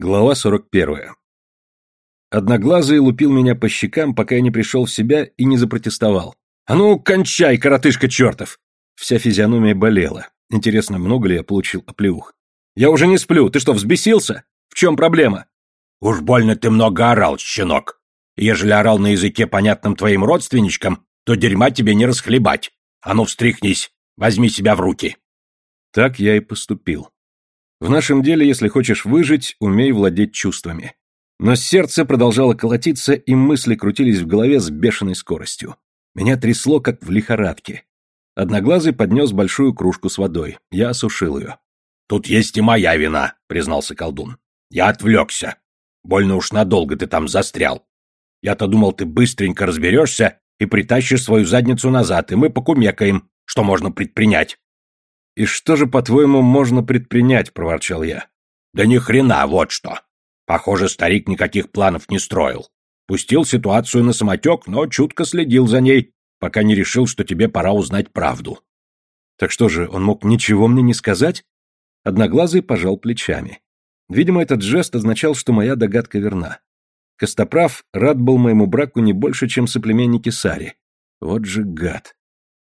Глава 41. Одноглазый лупил меня по щекам, пока я не пришел в себя и не запротестовал. «А ну, кончай, коротышка чертов!» Вся физиономия болела. Интересно, много ли я получил оплеух? «Я уже не сплю. Ты что, взбесился? В чем проблема?» «Уж больно ты много орал, щенок. Ежели орал на языке, понятном твоим родственничкам, то дерьма тебе не расхлебать. А ну, встряхнись, возьми себя в руки». Так я и поступил. В нашем деле, если хочешь выжить, умей владеть чувствами. Но сердце продолжало колотиться, и мысли крутились в голове с бешеной скоростью. Меня трясло, как в лихорадке. Одноглазый поднес большую кружку с водой. Я осушил ее. «Тут есть и моя вина», — признался колдун. «Я отвлекся. Больно уж надолго ты там застрял. Я-то думал, ты быстренько разберешься и притащишь свою задницу назад, и мы покумекаем, что можно предпринять. «И что же, по-твоему, можно предпринять?» — проворчал я. «Да ни хрена, вот что. Похоже, старик никаких планов не строил. Пустил ситуацию на самотек, но чутко следил за ней, пока не решил, что тебе пора узнать правду». «Так что же, он мог ничего мне не сказать?» Одноглазый пожал плечами. Видимо, этот жест означал, что моя догадка верна. Костоправ рад был моему браку не больше, чем соплеменники Сари. Вот же гад.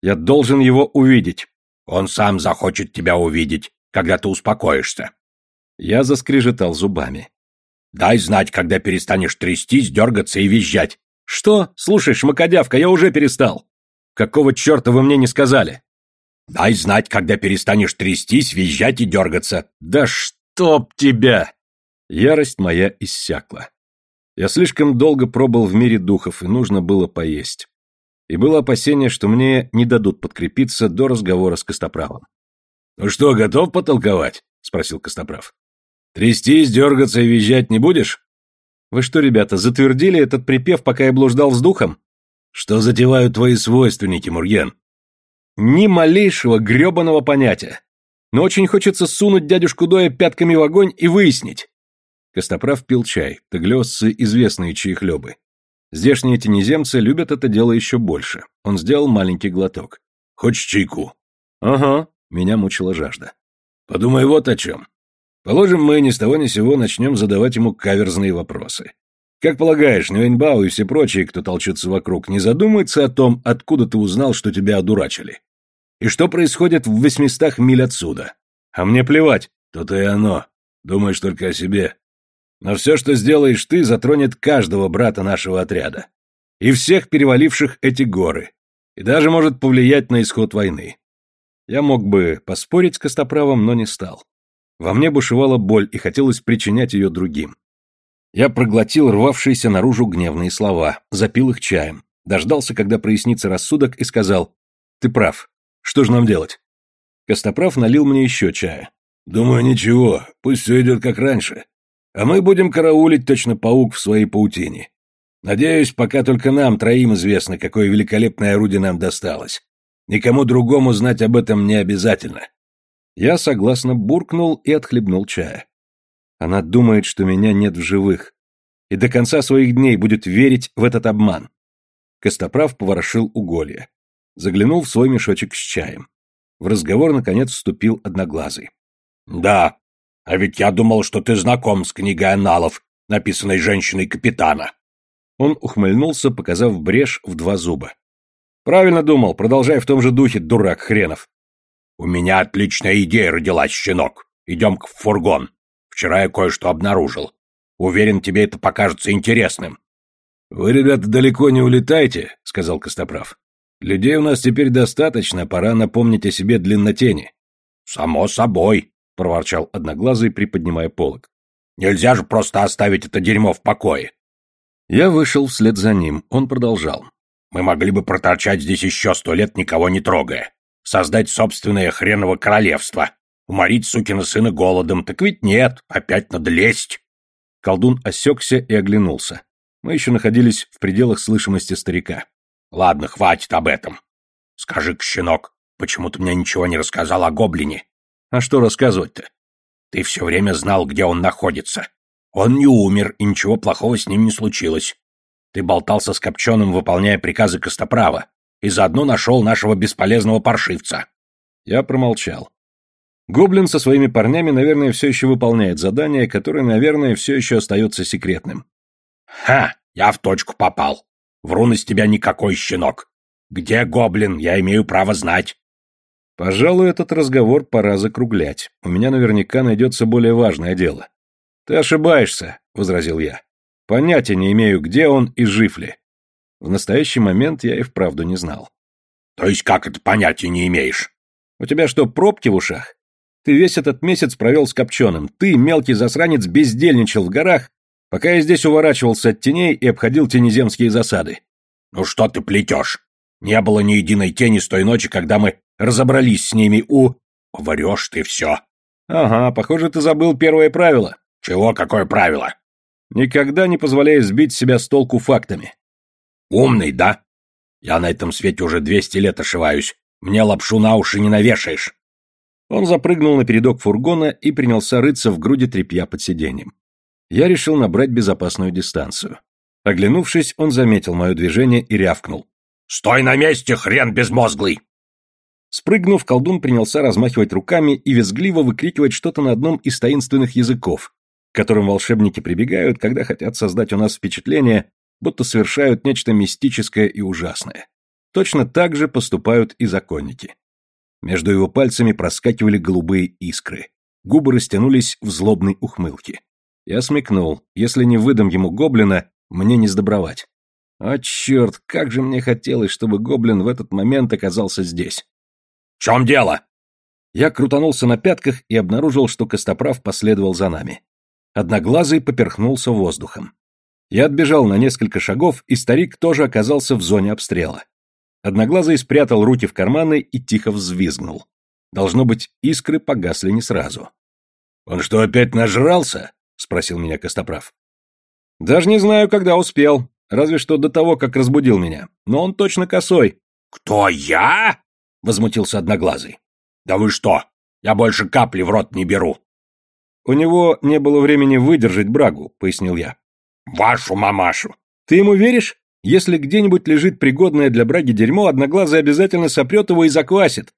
Я должен его увидеть. Он сам захочет тебя увидеть, когда ты успокоишься. Я заскрежетал зубами. Дай знать, когда перестанешь трястись, дергаться и визжать. Что? Слушай, шмакодявка, я уже перестал. Какого черта вы мне не сказали? Дай знать, когда перестанешь трястись, визжать и дергаться. Да чтоб тебя! Ярость моя иссякла. Я слишком долго пробыл в мире духов, и нужно было поесть и было опасение, что мне не дадут подкрепиться до разговора с Костоправом. «Ну что, готов потолковать?» — спросил Костоправ. «Трястись, дергаться и визжать не будешь?» «Вы что, ребята, затвердили этот припев, пока я блуждал с духом?» «Что затевают твои свойственники, Мурген?» «Ни малейшего гребаного понятия. Но очень хочется сунуть дядюшку Доя пятками в огонь и выяснить». Костоправ пил чай, таглёсцы известные чаехлёбы. Здешние тенеземцы любят это дело еще больше. Он сделал маленький глоток. «Хочешь чайку?» «Ага», — меня мучила жажда. «Подумай вот о чем. Положим, мы ни с того ни сего начнем задавать ему каверзные вопросы. Как полагаешь, Нюэньбао и все прочие, кто толчется вокруг, не задумаются о том, откуда ты узнал, что тебя одурачили? И что происходит в восьмистах миль отсюда? А мне плевать. То-то и оно. Думаешь только о себе. Но все, что сделаешь ты, затронет каждого брата нашего отряда. И всех переваливших эти горы. И даже может повлиять на исход войны. Я мог бы поспорить с Костоправом, но не стал. Во мне бушевала боль, и хотелось причинять ее другим. Я проглотил рвавшиеся наружу гневные слова, запил их чаем, дождался, когда прояснится рассудок, и сказал, «Ты прав. Что же нам делать?» Костоправ налил мне еще чая. «Думаю, ничего, пусть все идет как раньше. А мы будем караулить точно паук в своей паутине. Надеюсь, пока только нам троим известно, какое великолепное орудие нам досталось. Никому другому знать об этом не обязательно. Я согласно буркнул и отхлебнул чая. Она думает, что меня нет в живых. И до конца своих дней будет верить в этот обман. Костоправ поворошил уголья. Заглянул в свой мешочек с чаем. В разговор, наконец, вступил одноглазый. «Да, а ведь я думал, что ты знаком с книгой аналов, написанной женщиной капитана. Он ухмыльнулся, показав брешь в два зуба. Правильно думал, продолжай в том же духе, дурак хренов. У меня отличная идея родилась, щенок. Идем к фургон. Вчера я кое-что обнаружил. Уверен, тебе это покажется интересным. Вы, ребята, далеко не улетайте, сказал Костоправ. Людей у нас теперь достаточно, пора напомнить о себе длиннотени. Само собой, — проворчал Одноглазый, приподнимая полог. «Нельзя же просто оставить это дерьмо в покое!» Я вышел вслед за ним, он продолжал. «Мы могли бы проторчать здесь еще сто лет, никого не трогая. Создать собственное хреново королевство. Уморить сукина сына голодом. Так ведь нет, опять надо лезть!» Колдун осекся и оглянулся. Мы еще находились в пределах слышимости старика. «Ладно, хватит об этом. Скажи-ка, щенок, почему ты мне ничего не рассказал о гоблине?» А что рассказывать-то? Ты все время знал, где он находится. Он не умер, и ничего плохого с ним не случилось. Ты болтался с Копченым, выполняя приказы Костоправа, и заодно нашел нашего бесполезного паршивца. Я промолчал. Гоблин со своими парнями, наверное, все еще выполняет задание, которое, наверное, все еще остается секретным. «Ха! Я в точку попал. Врун из тебя никакой щенок. Где гоблин? Я имею право знать». Пожалуй, этот разговор пора закруглять. У меня наверняка найдется более важное дело. Ты ошибаешься, возразил я. Понятия не имею, где он и жив ли. В настоящий момент я и вправду не знал. То есть как это понятия не имеешь? У тебя что, пробки в ушах? Ты весь этот месяц провел с Копченым. Ты, мелкий засранец, бездельничал в горах, пока я здесь уворачивался от теней и обходил тенеземские засады. Ну что ты плетешь? Не было ни единой тени с той ночи, когда мы разобрались с ними у... Врешь ты все. Ага, похоже, ты забыл первое правило. Чего, какое правило? Никогда не позволяй сбить себя с толку фактами. Умный, да? Я на этом свете уже двести лет ошиваюсь. Мне лапшу на уши не навешаешь. Он запрыгнул на передок фургона и принялся рыться в груди тряпья под сиденьем. Я решил набрать безопасную дистанцию. Оглянувшись, он заметил мое движение и рявкнул. «Стой на месте, хрен безмозглый!» Спрыгнув, колдун принялся размахивать руками и визгливо выкрикивать что-то на одном из таинственных языков, к которым волшебники прибегают, когда хотят создать у нас впечатление, будто совершают нечто мистическое и ужасное. Точно так же поступают и законники. Между его пальцами проскакивали голубые искры. Губы растянулись в злобной ухмылке. Я смекнул, если не выдам ему гоблина, мне не сдобровать. А черт, как же мне хотелось, чтобы гоблин в этот момент оказался здесь. «В чем дело?» Я крутанулся на пятках и обнаружил, что Костоправ последовал за нами. Одноглазый поперхнулся воздухом. Я отбежал на несколько шагов, и старик тоже оказался в зоне обстрела. Одноглазый спрятал руки в карманы и тихо взвизгнул. Должно быть, искры погасли не сразу. «Он что, опять нажрался?» — спросил меня Костоправ. «Даже не знаю, когда успел. Разве что до того, как разбудил меня. Но он точно косой». «Кто, я?» — возмутился Одноглазый. «Да вы что? Я больше капли в рот не беру». «У него не было времени выдержать брагу», — пояснил я. «Вашу мамашу!» «Ты ему веришь? Если где-нибудь лежит пригодное для браги дерьмо, Одноглазый обязательно сопрет его и заквасит.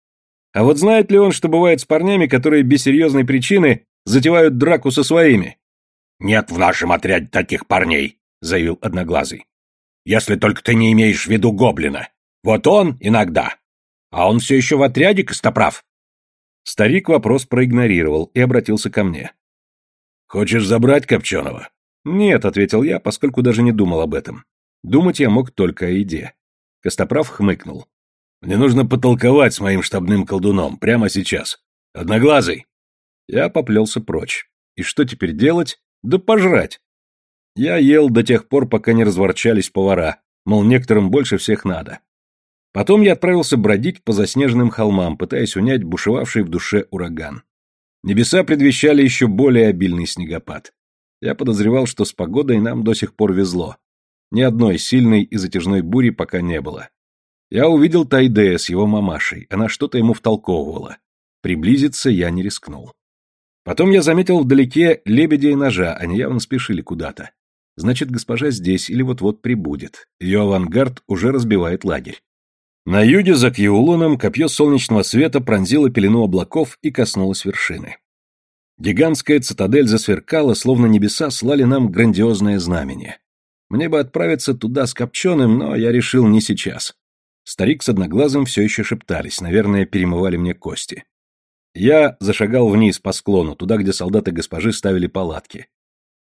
А вот знает ли он, что бывает с парнями, которые без серьезной причины затевают драку со своими?» «Нет в нашем отряде таких парней», — заявил Одноглазый. «Если только ты не имеешь в виду гоблина. Вот он иногда. А он все еще в отряде, Костоправ?» Старик вопрос проигнорировал и обратился ко мне. «Хочешь забрать Копченого?» «Нет», — ответил я, поскольку даже не думал об этом. Думать я мог только о еде. Костоправ хмыкнул. «Мне нужно потолковать с моим штабным колдуном прямо сейчас. Одноглазый!» Я поплелся прочь. И что теперь делать? Да пожрать! Я ел до тех пор, пока не разворчались повара, мол, некоторым больше всех надо. Потом я отправился бродить по заснеженным холмам, пытаясь унять бушевавший в душе ураган. Небеса предвещали еще более обильный снегопад. Я подозревал, что с погодой нам до сих пор везло. Ни одной сильной и затяжной бури пока не было. Я увидел Тайдея с его мамашей, она что-то ему втолковывала. Приблизиться я не рискнул. Потом я заметил вдалеке лебедя и ножа, они явно спешили куда-то. Значит, госпожа здесь или вот-вот прибудет. Ее авангард уже разбивает лагерь. На юге за Кьюлоном копье солнечного света пронзило пелену облаков и коснулось вершины. Гигантская цитадель засверкала, словно небеса слали нам грандиозное знамение. Мне бы отправиться туда с Копченым, но я решил не сейчас. Старик с Одноглазым все еще шептались, наверное, перемывали мне кости. Я зашагал вниз по склону, туда, где солдаты госпожи ставили палатки.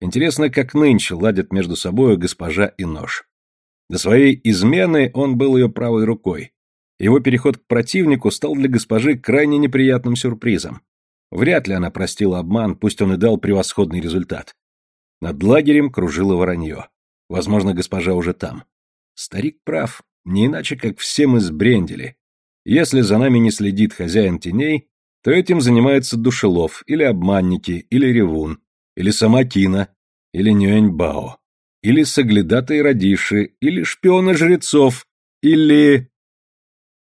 Интересно, как нынче ладят между собою госпожа и нож. До своей измены он был ее правой рукой. Его переход к противнику стал для госпожи крайне неприятным сюрпризом. Вряд ли она простила обман, пусть он и дал превосходный результат. Над лагерем кружило воронье. Возможно, госпожа уже там. Старик прав, не иначе, как все мы сбрендили. Если за нами не следит хозяин теней, то этим занимается душелов, или обманники, или ревун, или сама Кина, или Нюэньбао или соглядатые радиши, или шпионы жрецов, или...